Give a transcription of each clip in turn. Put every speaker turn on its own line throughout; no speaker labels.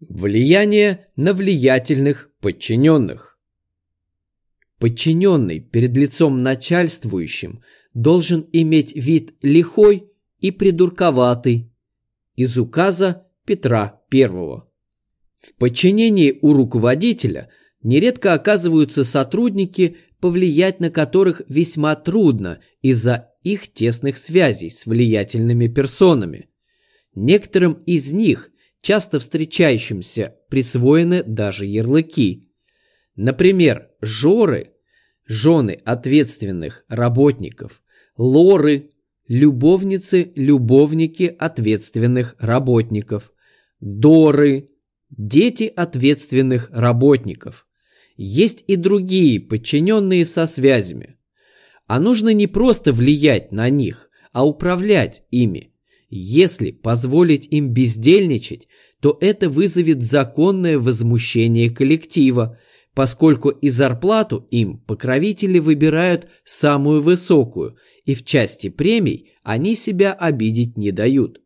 Влияние на влиятельных подчиненных. Подчиненный перед лицом начальствующим должен иметь вид лихой и придурковатый. Из указа Петра I. В подчинении у руководителя нередко оказываются сотрудники, повлиять на которых весьма трудно из-за их тесных связей с влиятельными персонами. Некоторым из них, часто встречающимся, присвоены даже ярлыки. Например, жоры – жены ответственных работников, лоры – любовницы, любовники ответственных работников, доры – дети ответственных работников. Есть и другие подчиненные со связями. А нужно не просто влиять на них, а управлять ими. Если позволить им бездельничать, то это вызовет законное возмущение коллектива, поскольку и зарплату им покровители выбирают самую высокую, и в части премий они себя обидеть не дают.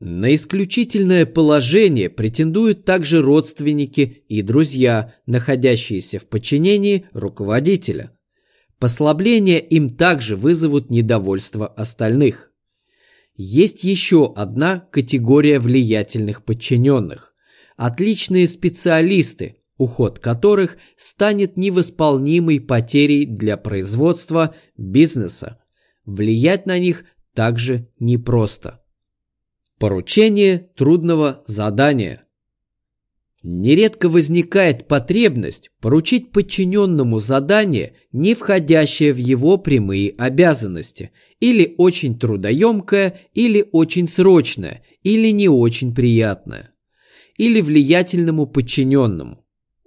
На исключительное положение претендуют также родственники и друзья, находящиеся в подчинении руководителя. Послабления им также вызовут недовольство остальных. Есть еще одна категория влиятельных подчиненных. Отличные специалисты, уход которых станет невосполнимой потерей для производства, бизнеса. Влиять на них также непросто. Поручение трудного задания – Нередко возникает потребность поручить подчиненному задание, не входящее в его прямые обязанности, или очень трудоемкое, или очень срочное, или не очень приятное, или влиятельному подчиненному.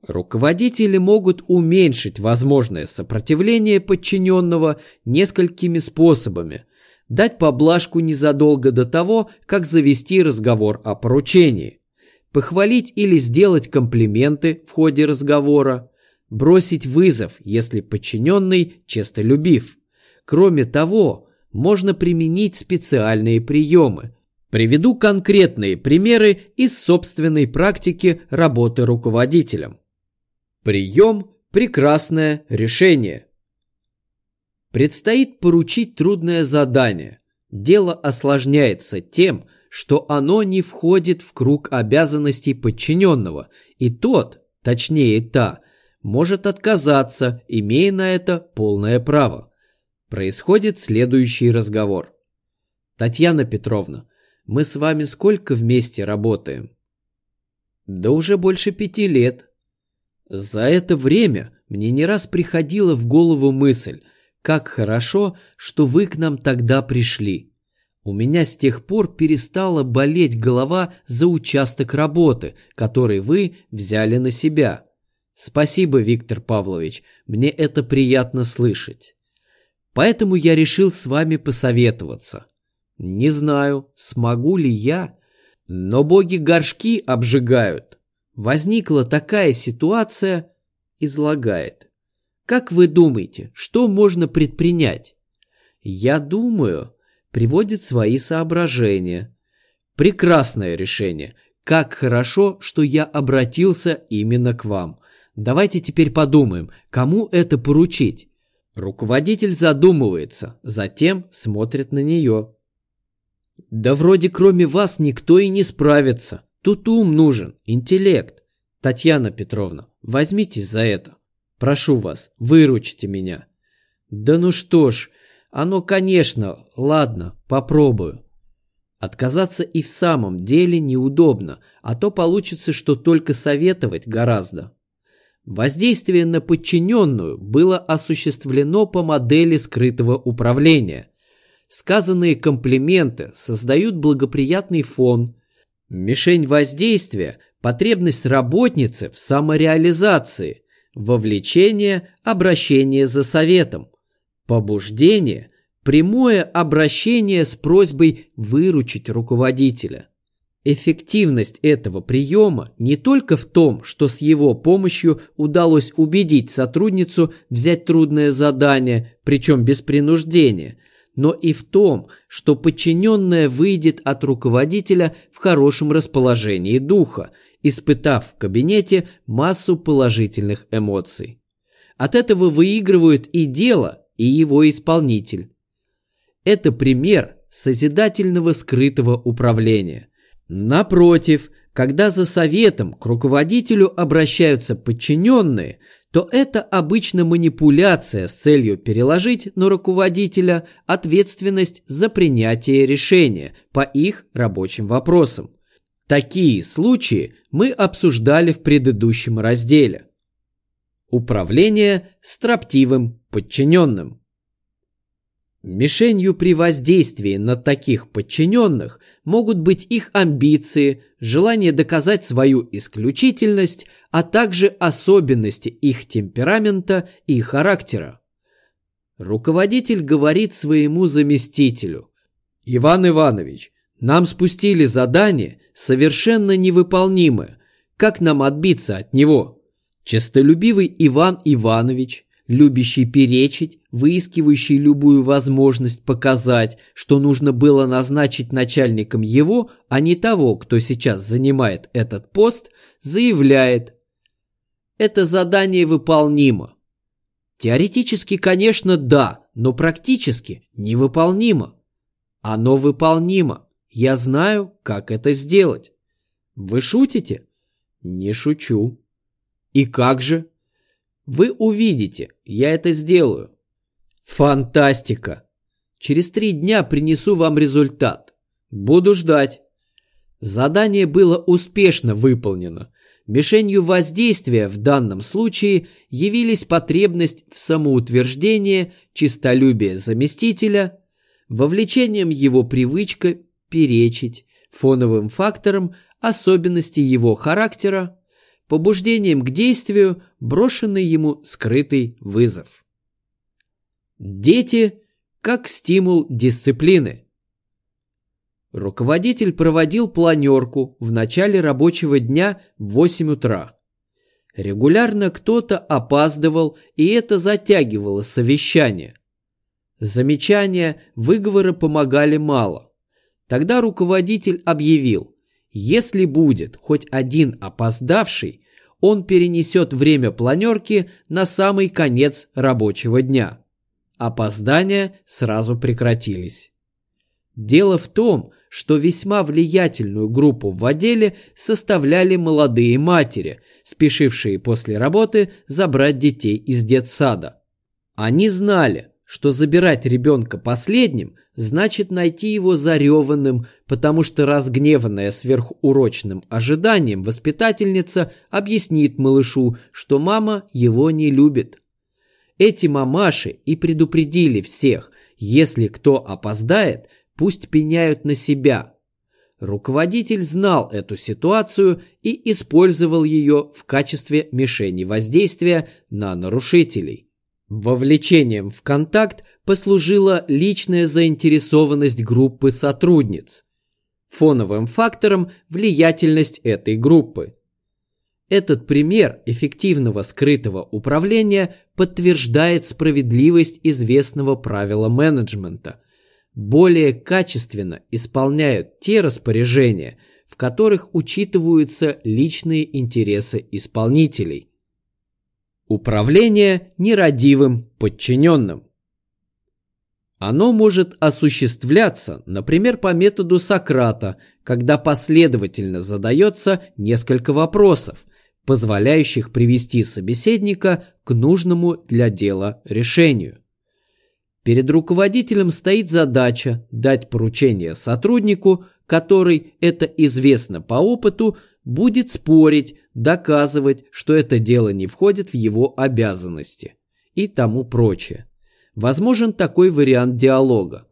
Руководители могут уменьшить возможное сопротивление подчиненного несколькими способами. Дать поблажку незадолго до того, как завести разговор о поручении похвалить или сделать комплименты в ходе разговора, бросить вызов, если подчиненный честолюбив. Кроме того, можно применить специальные приемы. Приведу конкретные примеры из собственной практики работы руководителем. Прием – прекрасное решение. Предстоит поручить трудное задание. Дело осложняется тем, что оно не входит в круг обязанностей подчиненного, и тот, точнее та, может отказаться, имея на это полное право. Происходит следующий разговор. Татьяна Петровна, мы с вами сколько вместе работаем? Да уже больше пяти лет. За это время мне не раз приходила в голову мысль, как хорошо, что вы к нам тогда пришли. У меня с тех пор перестала болеть голова за участок работы, который вы взяли на себя. Спасибо, Виктор Павлович, мне это приятно слышать. Поэтому я решил с вами посоветоваться. Не знаю, смогу ли я, но боги горшки обжигают. Возникла такая ситуация, излагает. Как вы думаете, что можно предпринять? Я думаю, приводит свои соображения. Прекрасное решение. Как хорошо, что я обратился именно к вам. Давайте теперь подумаем, кому это поручить. Руководитель задумывается, затем смотрит на нее. Да вроде кроме вас никто и не справится. Тут ум нужен, интеллект. Татьяна Петровна, возьмитесь за это. Прошу вас, выручите меня. Да ну что ж, оно, конечно, ладно, попробую. Отказаться и в самом деле неудобно, а то получится, что только советовать гораздо. Воздействие на подчиненную было осуществлено по модели скрытого управления. Сказанные комплименты создают благоприятный фон. Мишень воздействия – потребность работницы в самореализации, вовлечение, обращение за советом – Побуждение – прямое обращение с просьбой выручить руководителя. Эффективность этого приема не только в том, что с его помощью удалось убедить сотрудницу взять трудное задание, причем без принуждения, но и в том, что подчиненная выйдет от руководителя в хорошем расположении духа испытав в кабинете массу положительных эмоций. От этого выигрывают и дело, и его исполнитель. Это пример созидательного скрытого управления. Напротив, когда за советом к руководителю обращаются подчиненные, то это обычно манипуляция с целью переложить на руководителя ответственность за принятие решения по их рабочим вопросам. Такие случаи мы обсуждали в предыдущем разделе. Управление строптивым подчиненным. Мишенью при воздействии на таких подчиненных могут быть их амбиции, желание доказать свою исключительность, а также особенности их темперамента и характера. Руководитель говорит своему заместителю, «Иван Иванович, нам спустили задание совершенно невыполнимое. Как нам отбиться от него?» Честолюбивый Иван Иванович любящий перечить, выискивающий любую возможность показать, что нужно было назначить начальником его, а не того, кто сейчас занимает этот пост, заявляет «Это задание выполнимо». Теоретически, конечно, да, но практически невыполнимо. Оно выполнимо. Я знаю, как это сделать. Вы шутите? Не шучу. И как же? Вы увидите, я это сделаю. Фантастика! Через три дня принесу вам результат. Буду ждать. Задание было успешно выполнено. Мишенью воздействия в данном случае явились потребность в самоутверждении, чистолюбие заместителя, вовлечением его привычка перечить, фоновым фактором особенности его характера, побуждением к действию брошенный ему скрытый вызов. Дети как стимул дисциплины. Руководитель проводил планерку в начале рабочего дня в 8 утра. Регулярно кто-то опаздывал, и это затягивало совещание. Замечания, выговоры помогали мало. Тогда руководитель объявил, если будет хоть один опоздавший, он перенесет время планерки на самый конец рабочего дня. Опоздания сразу прекратились. Дело в том, что весьма влиятельную группу в отделе составляли молодые матери, спешившие после работы забрать детей из детсада. Они знали, что забирать ребенка последним значит найти его зареванным, потому что разгневанная сверхурочным ожиданием воспитательница объяснит малышу, что мама его не любит. Эти мамаши и предупредили всех, если кто опоздает, пусть пеняют на себя. Руководитель знал эту ситуацию и использовал ее в качестве мишени воздействия на нарушителей. Вовлечением в контакт послужила личная заинтересованность группы сотрудниц. Фоновым фактором – влиятельность этой группы. Этот пример эффективного скрытого управления подтверждает справедливость известного правила менеджмента. Более качественно исполняют те распоряжения, в которых учитываются личные интересы исполнителей. Управление нерадивым подчиненным. Оно может осуществляться, например, по методу Сократа, когда последовательно задается несколько вопросов, позволяющих привести собеседника к нужному для дела решению. Перед руководителем стоит задача дать поручение сотруднику, который, это известно по опыту, будет спорить, доказывать, что это дело не входит в его обязанности и тому прочее. Возможен такой вариант диалога.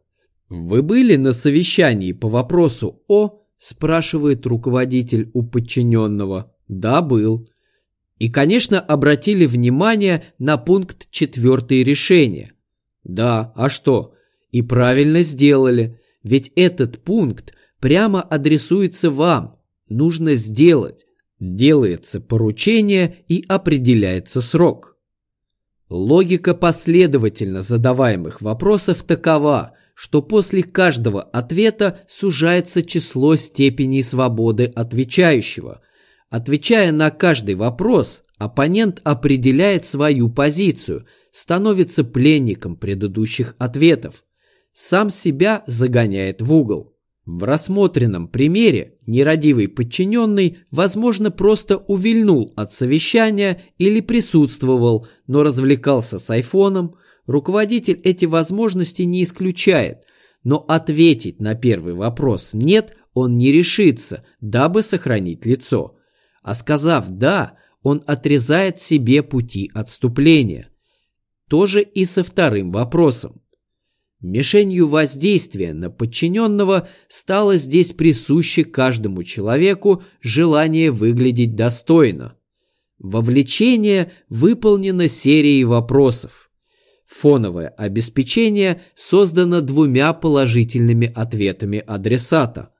«Вы были на совещании по вопросу О?» – спрашивает руководитель у подчиненного. «Да, был». И, конечно, обратили внимание на пункт четвертый решения. Да, а что? И правильно сделали, ведь этот пункт прямо адресуется вам. Нужно сделать. Делается поручение и определяется срок. Логика последовательно задаваемых вопросов такова, что после каждого ответа сужается число степеней свободы отвечающего, Отвечая на каждый вопрос, оппонент определяет свою позицию, становится пленником предыдущих ответов, сам себя загоняет в угол. В рассмотренном примере нерадивый подчиненный, возможно, просто увильнул от совещания или присутствовал, но развлекался с айфоном. Руководитель эти возможности не исключает, но ответить на первый вопрос «нет» он не решится, дабы сохранить лицо. А сказав «да», он отрезает себе пути отступления. То же и со вторым вопросом. Мишенью воздействия на подчиненного стало здесь присуще каждому человеку желание выглядеть достойно. Вовлечение выполнено серией вопросов. Фоновое обеспечение создано двумя положительными ответами адресата.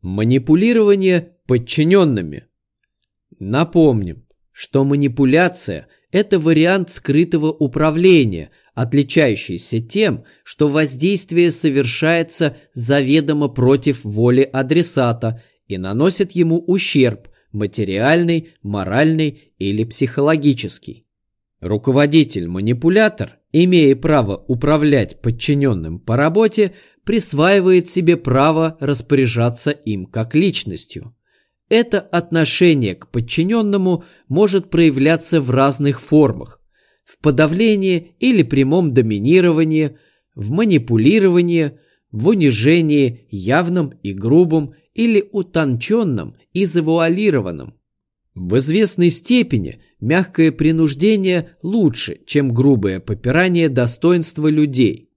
Манипулирование подчиненными. Напомним, что манипуляция – это вариант скрытого управления – отличающийся тем, что воздействие совершается заведомо против воли адресата и наносит ему ущерб материальный, моральный или психологический. Руководитель-манипулятор, имея право управлять подчиненным по работе, присваивает себе право распоряжаться им как личностью. Это отношение к подчиненному может проявляться в разных формах, в подавлении или прямом доминировании, в манипулировании, в унижении явном и грубом или утонченном и завуалированном. В известной степени мягкое принуждение лучше, чем грубое попирание достоинства людей.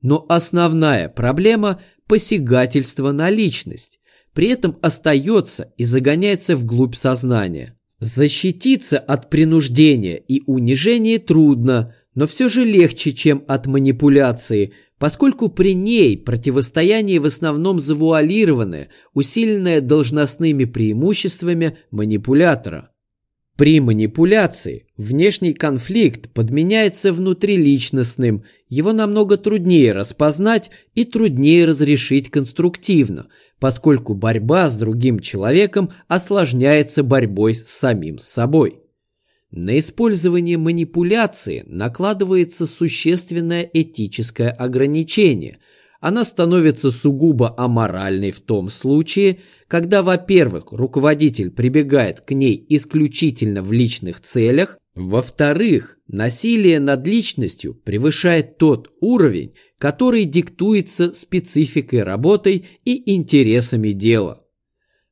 Но основная проблема – посягательство на личность, при этом остается и загоняется вглубь сознания. Защититься от принуждения и унижения трудно, но все же легче, чем от манипуляции, поскольку при ней противостояние в основном завуалированное, усиленное должностными преимуществами манипулятора. При манипуляции внешний конфликт подменяется внутриличностным, его намного труднее распознать и труднее разрешить конструктивно, поскольку борьба с другим человеком осложняется борьбой с самим собой. На использование манипуляции накладывается существенное этическое ограничение – она становится сугубо аморальной в том случае, когда, во-первых, руководитель прибегает к ней исключительно в личных целях, во-вторых, насилие над личностью превышает тот уровень, который диктуется спецификой работы и интересами дела.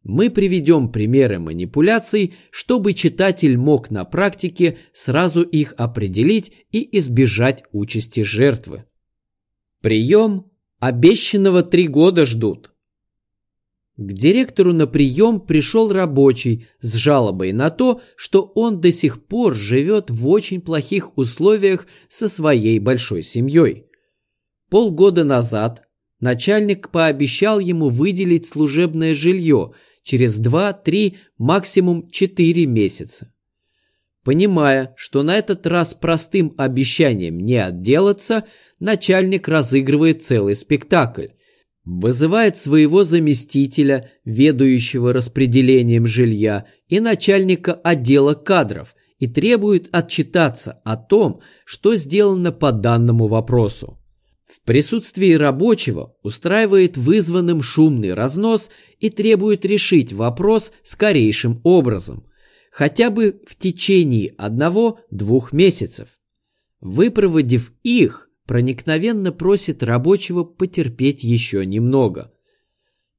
Мы приведем примеры манипуляций, чтобы читатель мог на практике сразу их определить и избежать участи жертвы. Прием Обещанного три года ждут. К директору на прием пришел рабочий с жалобой на то, что он до сих пор живет в очень плохих условиях со своей большой семьей. Полгода назад начальник пообещал ему выделить служебное жилье через 2-3, максимум 4 месяца. Понимая, что на этот раз простым обещанием не отделаться, начальник разыгрывает целый спектакль. Вызывает своего заместителя, ведущего распределением жилья, и начальника отдела кадров и требует отчитаться о том, что сделано по данному вопросу. В присутствии рабочего устраивает вызванным шумный разнос и требует решить вопрос скорейшим образом – хотя бы в течение одного-двух месяцев. Выпроводив их, проникновенно просит рабочего потерпеть еще немного.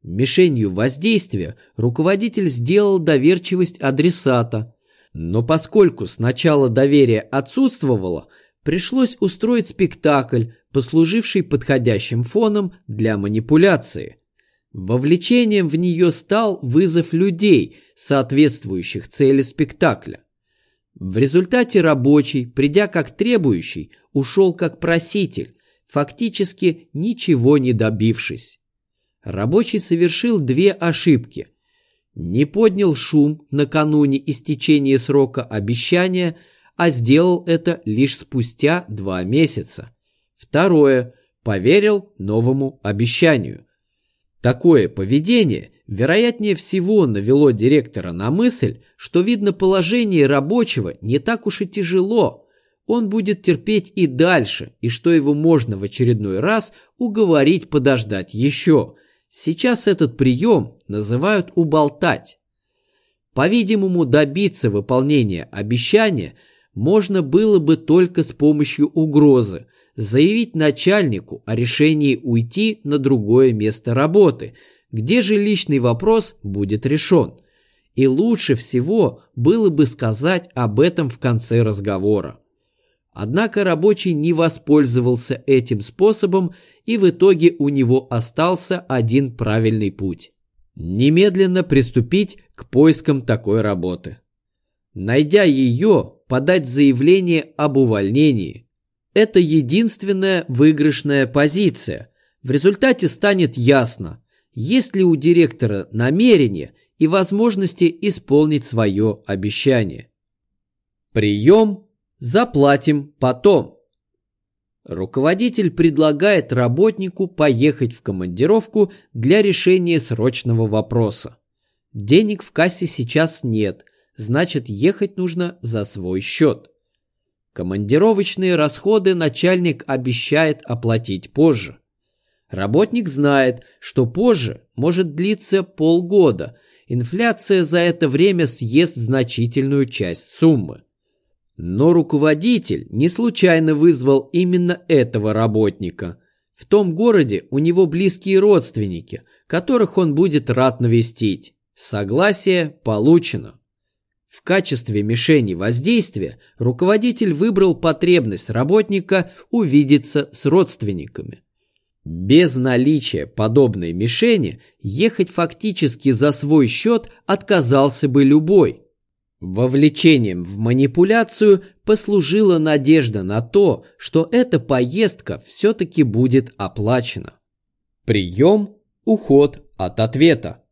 Мишенью воздействия руководитель сделал доверчивость адресата, но поскольку сначала доверие отсутствовало, пришлось устроить спектакль, послуживший подходящим фоном для манипуляции. Вовлечением в нее стал вызов людей, соответствующих цели спектакля. В результате рабочий, придя как требующий, ушел как проситель, фактически ничего не добившись. Рабочий совершил две ошибки. Не поднял шум накануне истечения срока обещания, а сделал это лишь спустя два месяца. Второе. Поверил новому обещанию – Такое поведение вероятнее всего навело директора на мысль, что видно положение рабочего не так уж и тяжело. Он будет терпеть и дальше, и что его можно в очередной раз уговорить подождать еще. Сейчас этот прием называют уболтать. По-видимому, добиться выполнения обещания можно было бы только с помощью угрозы, заявить начальнику о решении уйти на другое место работы, где же личный вопрос будет решен. И лучше всего было бы сказать об этом в конце разговора. Однако рабочий не воспользовался этим способом, и в итоге у него остался один правильный путь. Немедленно приступить к поискам такой работы. Найдя ее, подать заявление об увольнении. Это единственная выигрышная позиция. В результате станет ясно, есть ли у директора намерение и возможности исполнить свое обещание. Прием заплатим потом. Руководитель предлагает работнику поехать в командировку для решения срочного вопроса. Денег в кассе сейчас нет, значит ехать нужно за свой счет. Командировочные расходы начальник обещает оплатить позже. Работник знает, что позже может длиться полгода. Инфляция за это время съест значительную часть суммы. Но руководитель не случайно вызвал именно этого работника. В том городе у него близкие родственники, которых он будет рад навестить. Согласие получено. В качестве мишени воздействия руководитель выбрал потребность работника увидеться с родственниками. Без наличия подобной мишени ехать фактически за свой счет отказался бы любой. Вовлечением в манипуляцию послужила надежда на то, что эта поездка все-таки будет оплачена. Прием – уход от ответа.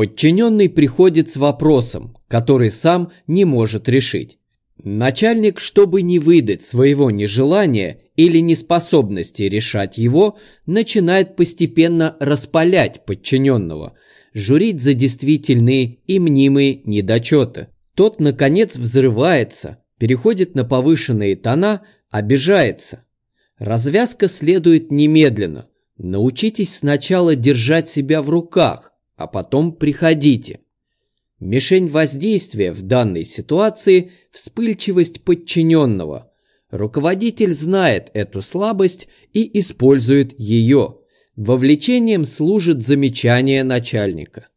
Подчиненный приходит с вопросом, который сам не может решить. Начальник, чтобы не выдать своего нежелания или неспособности решать его, начинает постепенно распалять подчиненного, журить за действительные и мнимые недочеты. Тот, наконец, взрывается, переходит на повышенные тона, обижается. Развязка следует немедленно. Научитесь сначала держать себя в руках, а потом приходите. Мишень воздействия в данной ситуации – вспыльчивость подчиненного. Руководитель знает эту слабость и использует ее. Вовлечением служит замечание начальника.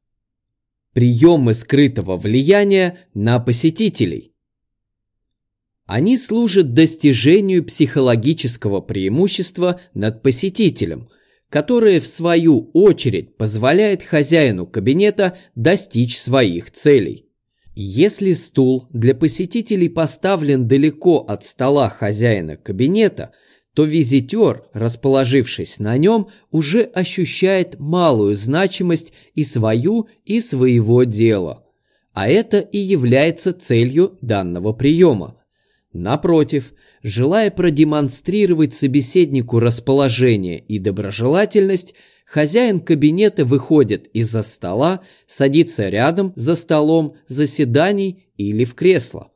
Приемы скрытого влияния на посетителей. Они служат достижению психологического преимущества над посетителем – которое в свою очередь позволяет хозяину кабинета достичь своих целей. Если стул для посетителей поставлен далеко от стола хозяина кабинета, то визитер, расположившись на нем, уже ощущает малую значимость и свою, и своего дела. А это и является целью данного приема. Напротив, желая продемонстрировать собеседнику расположение и доброжелательность, хозяин кабинета выходит из-за стола, садится рядом за столом заседаний или в кресло.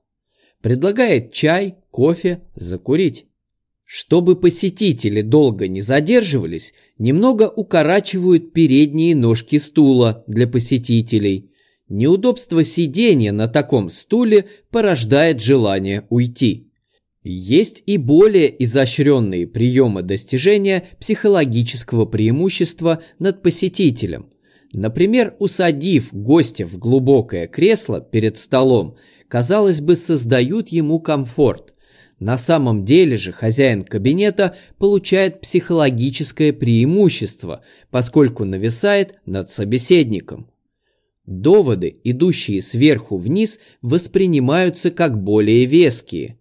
Предлагает чай, кофе, закурить. Чтобы посетители долго не задерживались, немного укорачивают передние ножки стула для посетителей – Неудобство сидения на таком стуле порождает желание уйти. Есть и более изощренные приемы достижения психологического преимущества над посетителем. Например, усадив гостя в глубокое кресло перед столом, казалось бы, создают ему комфорт. На самом деле же хозяин кабинета получает психологическое преимущество, поскольку нависает над собеседником. Доводы, идущие сверху вниз, воспринимаются как более веские.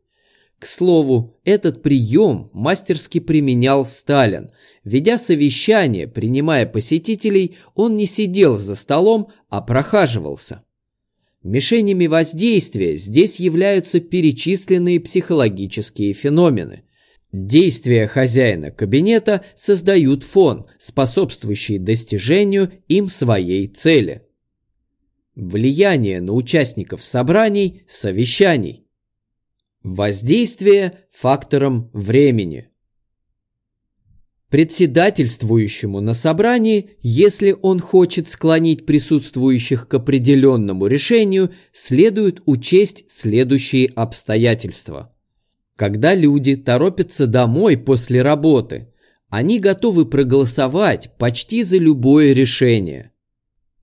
К слову, этот прием мастерски применял Сталин. Ведя совещание, принимая посетителей, он не сидел за столом, а прохаживался. Мишенями воздействия здесь являются перечисленные психологические феномены. Действия хозяина кабинета создают фон, способствующий достижению им своей цели. Влияние на участников собраний, совещаний. Воздействие фактором времени. Председательствующему на собрании, если он хочет склонить присутствующих к определенному решению, следует учесть следующие обстоятельства – когда люди торопятся домой после работы, они готовы проголосовать почти за любое решение.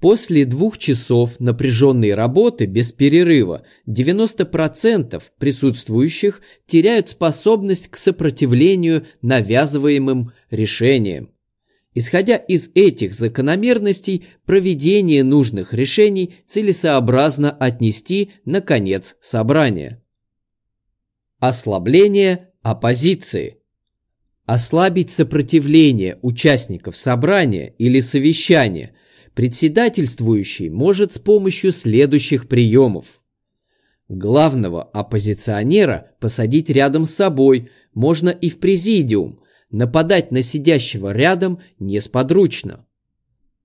После двух часов напряженной работы без перерыва 90% присутствующих теряют способность к сопротивлению навязываемым решениям. Исходя из этих закономерностей, проведение нужных решений целесообразно отнести на конец собрания. Ослабление оппозиции. Ослабить сопротивление участников собрания или совещания председательствующий может с помощью следующих приемов. Главного оппозиционера посадить рядом с собой можно и в президиум, нападать на сидящего рядом несподручно.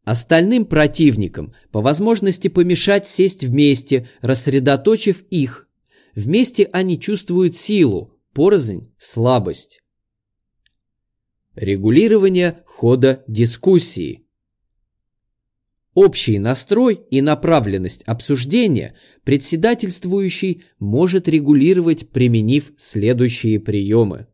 Остальным противникам по возможности помешать сесть вместе, рассредоточив их Вместе они чувствуют силу, порознь – слабость. Регулирование хода дискуссии. Общий настрой и направленность обсуждения председательствующий может регулировать, применив следующие приемы.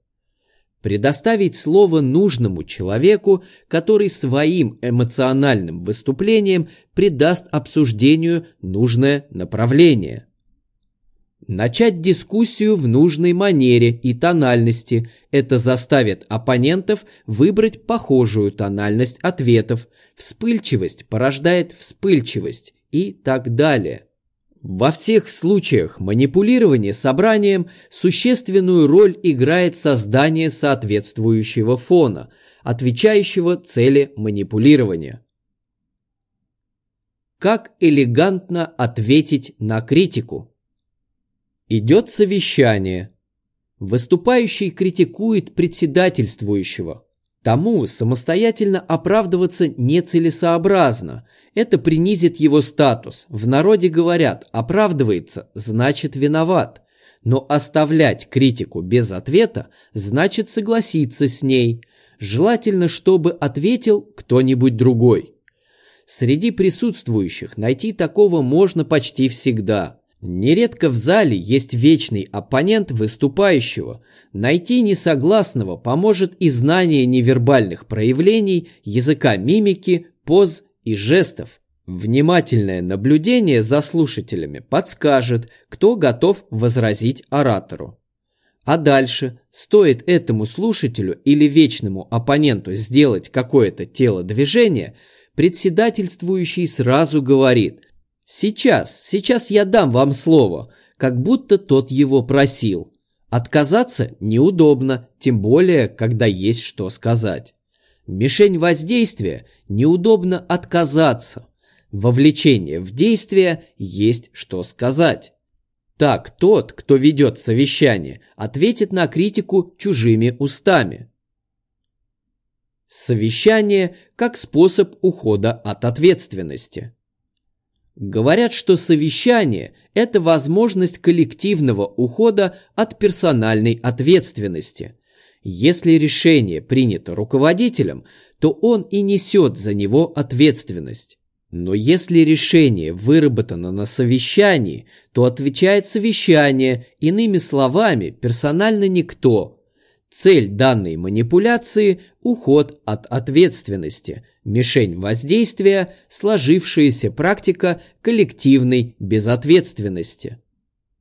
Предоставить слово нужному человеку, который своим эмоциональным выступлением придаст обсуждению нужное направление – Начать дискуссию в нужной манере и тональности. Это заставит оппонентов выбрать похожую тональность ответов. Вспыльчивость порождает вспыльчивость и так далее. Во всех случаях манипулирования собранием существенную роль играет создание соответствующего фона, отвечающего цели манипулирования. Как элегантно ответить на критику? Идет совещание. Выступающий критикует председательствующего. Тому самостоятельно оправдываться нецелесообразно. Это принизит его статус. В народе говорят, оправдывается, значит виноват. Но оставлять критику без ответа значит согласиться с ней. Желательно, чтобы ответил кто-нибудь другой. Среди присутствующих найти такого можно почти всегда. Нередко в зале есть вечный оппонент выступающего. Найти несогласного поможет и знание невербальных проявлений, языка мимики, поз и жестов. Внимательное наблюдение за слушателями подскажет, кто готов возразить оратору. А дальше, стоит этому слушателю или вечному оппоненту сделать какое-то телодвижение, председательствующий сразу говорит Сейчас, сейчас я дам вам слово, как будто тот его просил. Отказаться неудобно, тем более, когда есть что сказать. Мишень воздействия неудобно отказаться. Вовлечение в действие есть что сказать. Так тот, кто ведет совещание, ответит на критику чужими устами. Совещание как способ ухода от ответственности. Говорят, что совещание – это возможность коллективного ухода от персональной ответственности. Если решение принято руководителем, то он и несет за него ответственность. Но если решение выработано на совещании, то отвечает совещание, иными словами, персонально никто. Цель данной манипуляции – уход от ответственности – Мишень воздействия – сложившаяся практика коллективной безответственности.